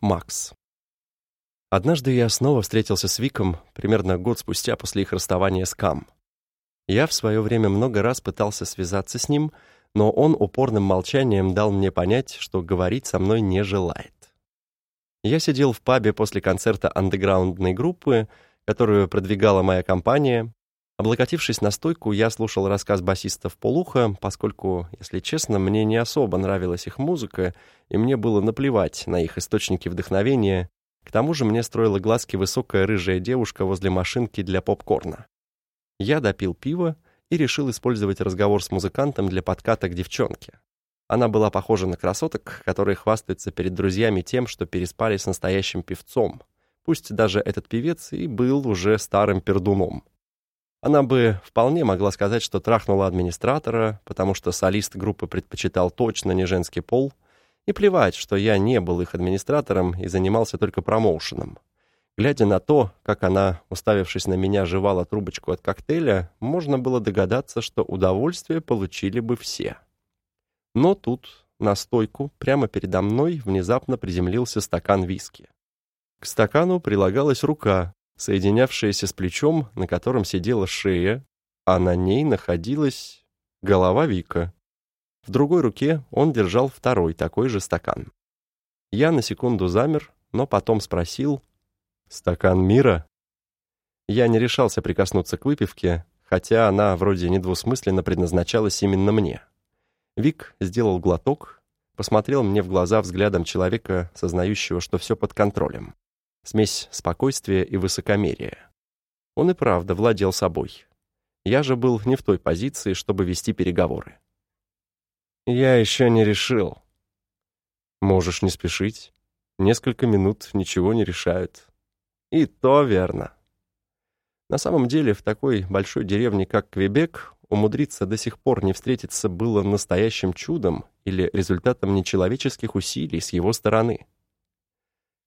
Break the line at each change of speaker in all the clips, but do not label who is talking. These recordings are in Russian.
Макс. Однажды я снова встретился с Виком примерно год спустя после их расставания с Кам. Я в свое время много раз пытался связаться с ним, но он упорным молчанием дал мне понять, что говорить со мной не желает. Я сидел в пабе после концерта андеграундной группы, которую продвигала моя компания. Облокотившись на стойку, я слушал рассказ басистов полуха, поскольку, если честно, мне не особо нравилась их музыка, и мне было наплевать на их источники вдохновения. К тому же мне строила глазки высокая рыжая девушка возле машинки для попкорна. Я допил пиво и решил использовать разговор с музыкантом для подката к девчонке. Она была похожа на красоток, которые хвастаются перед друзьями тем, что переспали с настоящим певцом. Пусть даже этот певец и был уже старым пердуном. Она бы вполне могла сказать, что трахнула администратора, потому что солист группы предпочитал точно не женский пол, и плевать, что я не был их администратором и занимался только промоушеном. Глядя на то, как она, уставившись на меня, жевала трубочку от коктейля, можно было догадаться, что удовольствие получили бы все. Но тут, на стойку, прямо передо мной, внезапно приземлился стакан виски. К стакану прилагалась рука, соединявшаяся с плечом, на котором сидела шея, а на ней находилась голова Вика. В другой руке он держал второй такой же стакан. Я на секунду замер, но потом спросил «Стакан мира?» Я не решался прикоснуться к выпивке, хотя она вроде недвусмысленно предназначалась именно мне. Вик сделал глоток, посмотрел мне в глаза взглядом человека, сознающего, что все под контролем. Смесь спокойствия и высокомерия. Он и правда владел собой. Я же был не в той позиции, чтобы вести переговоры. «Я еще не решил». «Можешь не спешить. Несколько минут ничего не решают». «И то верно». На самом деле, в такой большой деревне, как Квебек, умудриться до сих пор не встретиться было настоящим чудом или результатом нечеловеческих усилий с его стороны.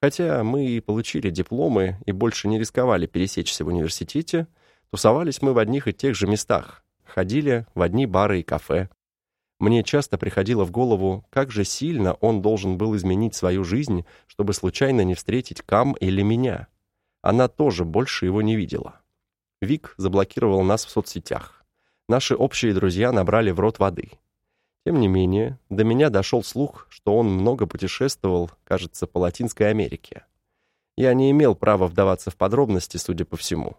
Хотя мы и получили дипломы и больше не рисковали пересечься в университете, тусовались мы в одних и тех же местах, ходили в одни бары и кафе. Мне часто приходило в голову, как же сильно он должен был изменить свою жизнь, чтобы случайно не встретить Кам или меня. Она тоже больше его не видела. Вик заблокировал нас в соцсетях. Наши общие друзья набрали в рот воды. Тем не менее, до меня дошел слух, что он много путешествовал, кажется, по Латинской Америке. Я не имел права вдаваться в подробности, судя по всему.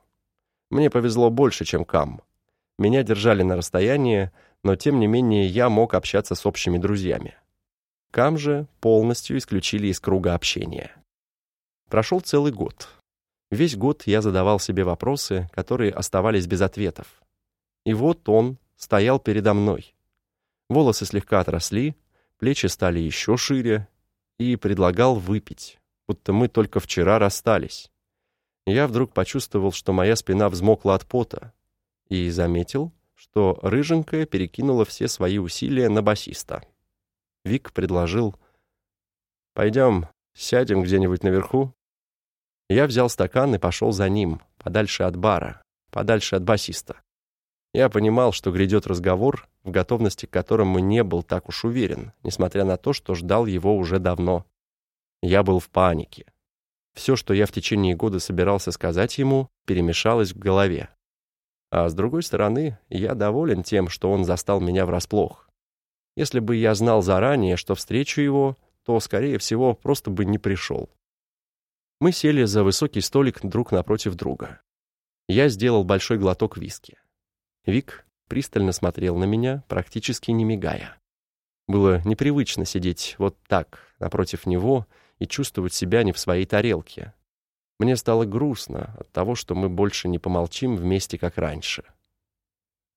Мне повезло больше, чем Кам. Меня держали на расстоянии, но тем не менее я мог общаться с общими друзьями. Кам же полностью исключили из круга общения. Прошел целый год. Весь год я задавал себе вопросы, которые оставались без ответов. И вот он стоял передо мной. Волосы слегка отросли, плечи стали еще шире, и предлагал выпить, будто мы только вчера расстались. Я вдруг почувствовал, что моя спина взмокла от пота, и заметил, что рыженькая перекинула все свои усилия на басиста. Вик предложил «Пойдем, сядем где-нибудь наверху». Я взял стакан и пошел за ним, подальше от бара, подальше от басиста. Я понимал, что грядет разговор, в готовности к которому не был так уж уверен, несмотря на то, что ждал его уже давно. Я был в панике. Все, что я в течение года собирался сказать ему, перемешалось в голове. А с другой стороны, я доволен тем, что он застал меня врасплох. Если бы я знал заранее, что встречу его, то, скорее всего, просто бы не пришел. Мы сели за высокий столик друг напротив друга. Я сделал большой глоток виски. Вик пристально смотрел на меня, практически не мигая. Было непривычно сидеть вот так, напротив него, и чувствовать себя не в своей тарелке. Мне стало грустно от того, что мы больше не помолчим вместе, как раньше.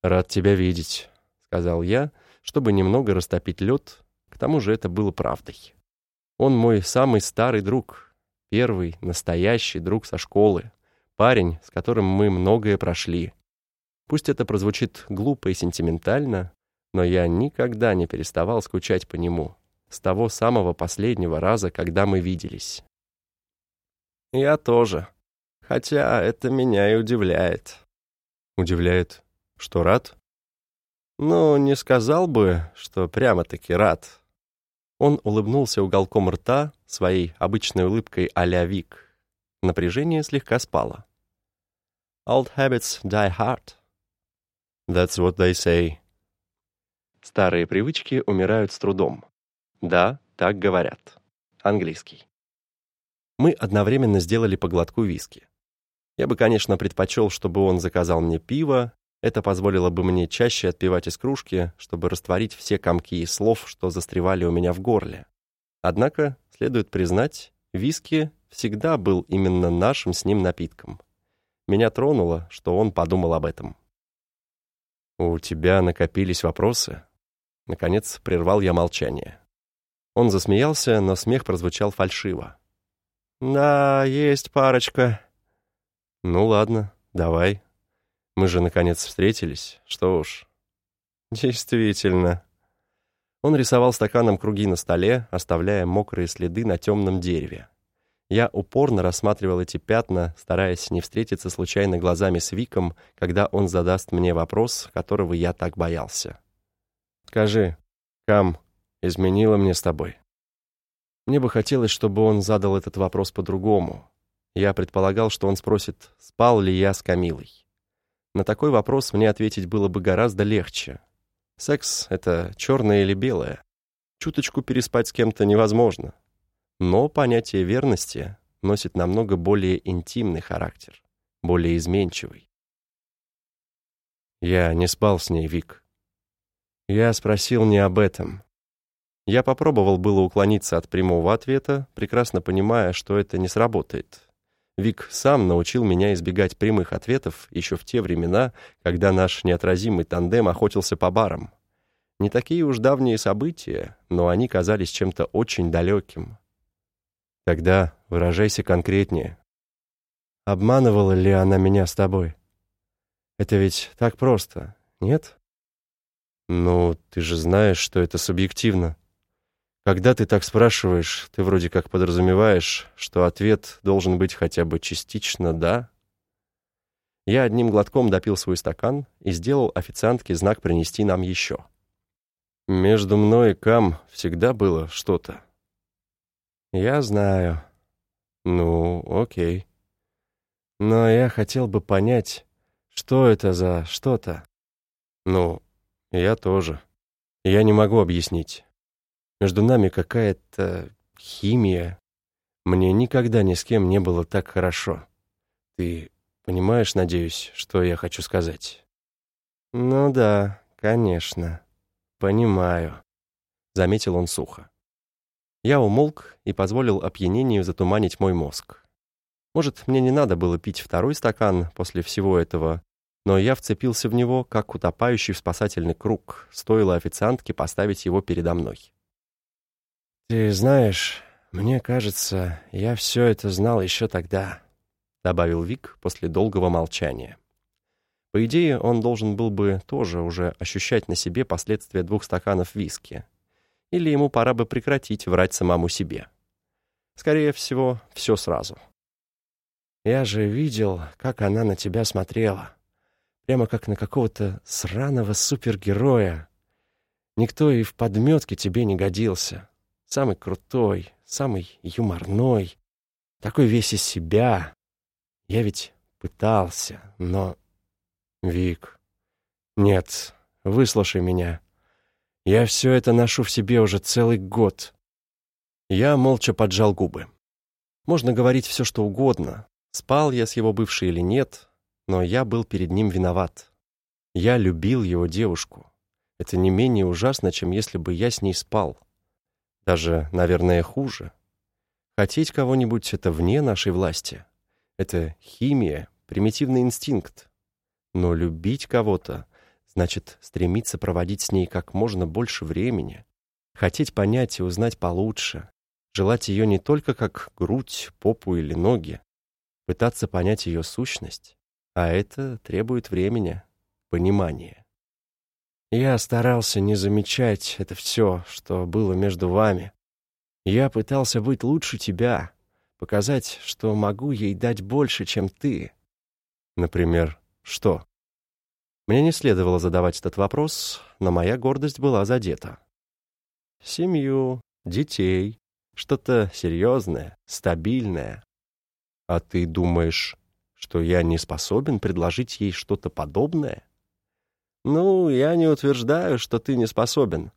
«Рад тебя видеть», — сказал я, чтобы немного растопить лед, к тому же это было правдой. Он мой самый старый друг, первый настоящий друг со школы, парень, с которым мы многое прошли — Пусть это прозвучит глупо и сентиментально, но я никогда не переставал скучать по нему, с того самого последнего раза, когда мы виделись. Я тоже. Хотя это меня и удивляет. Удивляет, что рад? Ну, не сказал бы, что прямо-таки рад. Он улыбнулся уголком рта, своей обычной улыбкой а-ля Вик. Напряжение слегка спало. Old habits die hard. That's what they say. Старые привычки умирают с трудом. Да, так говорят. Английский. Мы одновременно сделали по глотку виски. Я бы, конечно, предпочел, чтобы он заказал мне пиво. Это позволило бы мне чаще отпивать из кружки, чтобы растворить все комки слов, что застревали у меня в горле. Однако, следует признать, виски всегда был именно нашим с ним напитком. Меня тронуло, что он подумал об этом. «У тебя накопились вопросы?» Наконец прервал я молчание. Он засмеялся, но смех прозвучал фальшиво. «Да, есть парочка». «Ну ладно, давай. Мы же, наконец, встретились. Что уж». «Действительно». Он рисовал стаканом круги на столе, оставляя мокрые следы на темном дереве. Я упорно рассматривал эти пятна, стараясь не встретиться случайно глазами с Виком, когда он задаст мне вопрос, которого я так боялся. «Скажи, Кам изменила мне с тобой?» Мне бы хотелось, чтобы он задал этот вопрос по-другому. Я предполагал, что он спросит, спал ли я с Камилой. На такой вопрос мне ответить было бы гораздо легче. Секс — это черное или белое. Чуточку переспать с кем-то невозможно. Но понятие верности носит намного более интимный характер, более изменчивый. Я не спал с ней, Вик. Я спросил не об этом. Я попробовал было уклониться от прямого ответа, прекрасно понимая, что это не сработает. Вик сам научил меня избегать прямых ответов еще в те времена, когда наш неотразимый тандем охотился по барам. Не такие уж давние события, но они казались чем-то очень далеким. Тогда выражайся конкретнее. Обманывала ли она меня с тобой? Это ведь так просто, нет? Ну, ты же знаешь, что это субъективно. Когда ты так спрашиваешь, ты вроде как подразумеваешь, что ответ должен быть хотя бы частично «да». Я одним глотком допил свой стакан и сделал официантке знак принести нам еще. Между мной и Кам всегда было что-то. Я знаю. Ну, окей. Но я хотел бы понять, что это за что-то. Ну, я тоже. Я не могу объяснить. Между нами какая-то химия. Мне никогда ни с кем не было так хорошо. Ты понимаешь, надеюсь, что я хочу сказать? Ну да, конечно. Понимаю, заметил он сухо. Я умолк и позволил опьянению затуманить мой мозг. Может, мне не надо было пить второй стакан после всего этого, но я вцепился в него, как утопающий в спасательный круг, стоило официантке поставить его передо мной. «Ты знаешь, мне кажется, я все это знал еще тогда», — добавил Вик после долгого молчания. По идее, он должен был бы тоже уже ощущать на себе последствия двух стаканов виски. Или ему пора бы прекратить врать самому себе. Скорее всего, все сразу. «Я же видел, как она на тебя смотрела. Прямо как на какого-то сраного супергероя. Никто и в подметке тебе не годился. Самый крутой, самый юморной, такой весь из себя. Я ведь пытался, но... Вик, нет, выслушай меня. Я все это ношу в себе уже целый год. Я молча поджал губы. Можно говорить все, что угодно. Спал я с его бывшей или нет, но я был перед ним виноват. Я любил его девушку. Это не менее ужасно, чем если бы я с ней спал. Даже, наверное, хуже. Хотеть кого-нибудь — это вне нашей власти. Это химия, примитивный инстинкт. Но любить кого-то значит стремиться проводить с ней как можно больше времени, хотеть понять и узнать получше, желать ее не только как грудь, попу или ноги, пытаться понять ее сущность, а это требует времени, понимания. Я старался не замечать это все, что было между вами. Я пытался быть лучше тебя, показать, что могу ей дать больше, чем ты. Например, что? Мне не следовало задавать этот вопрос, но моя гордость была задета. Семью, детей, Что-то серьезное, стабильное. А ты думаешь, что я не способен предложить ей что-то подобное? Ну, я не утверждаю, что ты не способен.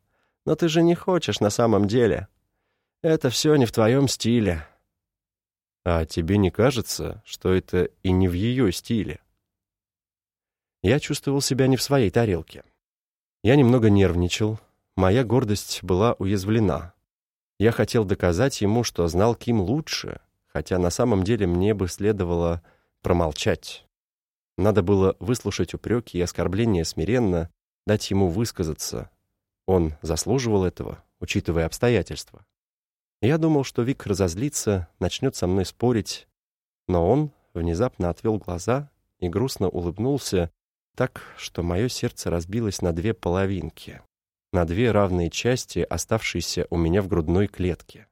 Но ты же не хочешь на самом деле. Это все не в твоем стиле. А тебе не кажется, что это и не в ее стиле? Я чувствовал себя не в своей тарелке. Я немного нервничал, моя гордость была уязвлена. Я хотел доказать ему, что знал Ким лучше, хотя на самом деле мне бы следовало промолчать. Надо было выслушать упреки и оскорбления смиренно, дать ему высказаться. Он заслуживал этого, учитывая обстоятельства. Я думал, что Вик разозлится, начнет со мной спорить, но он внезапно отвел глаза и грустно улыбнулся, так, что мое сердце разбилось на две половинки, на две равные части, оставшиеся у меня в грудной клетке.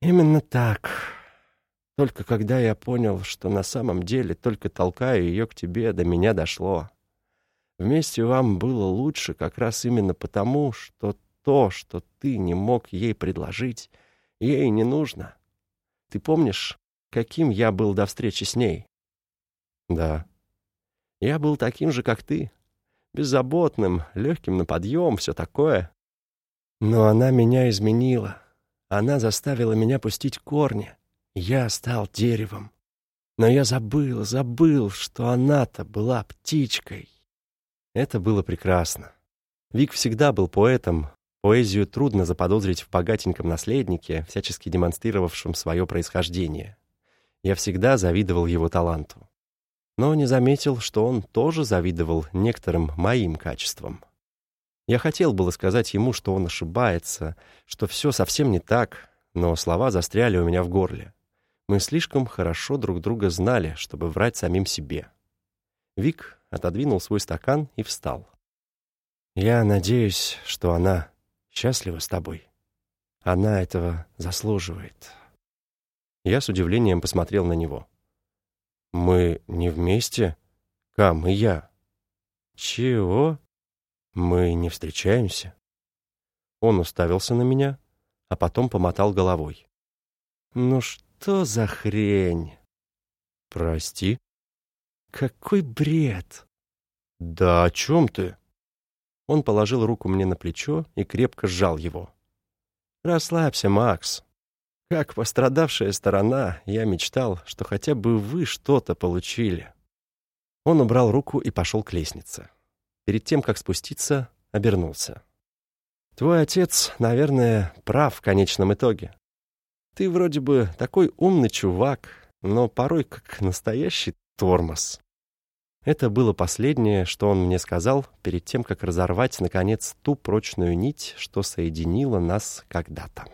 Именно так. Только когда я понял, что на самом деле только толкаю ее к тебе, до меня дошло. Вместе вам было лучше как раз именно потому, что то, что ты не мог ей предложить, ей не нужно. Ты помнишь, каким я был до встречи с ней? Да. Я был таким же, как ты. Беззаботным, легким на подъем, все такое. Но она меня изменила. Она заставила меня пустить корни. Я стал деревом. Но я забыл, забыл, что она-то была птичкой. Это было прекрасно. Вик всегда был поэтом. Поэзию трудно заподозрить в богатеньком наследнике, всячески демонстрировавшем свое происхождение. Я всегда завидовал его таланту. Но не заметил, что он тоже завидовал некоторым моим качествам. Я хотел было сказать ему, что он ошибается, что все совсем не так, но слова застряли у меня в горле. Мы слишком хорошо друг друга знали, чтобы врать самим себе. Вик отодвинул свой стакан и встал. «Я надеюсь, что она счастлива с тобой. Она этого заслуживает». Я с удивлением посмотрел на него. «Мы не вместе? Кам и я?» «Чего? Мы не встречаемся?» Он уставился на меня, а потом помотал головой. «Ну что?» За хрень? Прости? Какой бред! Да о чем ты? Он положил руку мне на плечо и крепко сжал его. Расслабься, Макс. Как пострадавшая сторона, я мечтал, что хотя бы вы что-то получили. Он убрал руку и пошел к лестнице. Перед тем, как спуститься, обернулся. Твой отец, наверное, прав в конечном итоге. Ты вроде бы такой умный чувак, но порой как настоящий тормоз. Это было последнее, что он мне сказал перед тем, как разорвать, наконец, ту прочную нить, что соединила нас когда-то.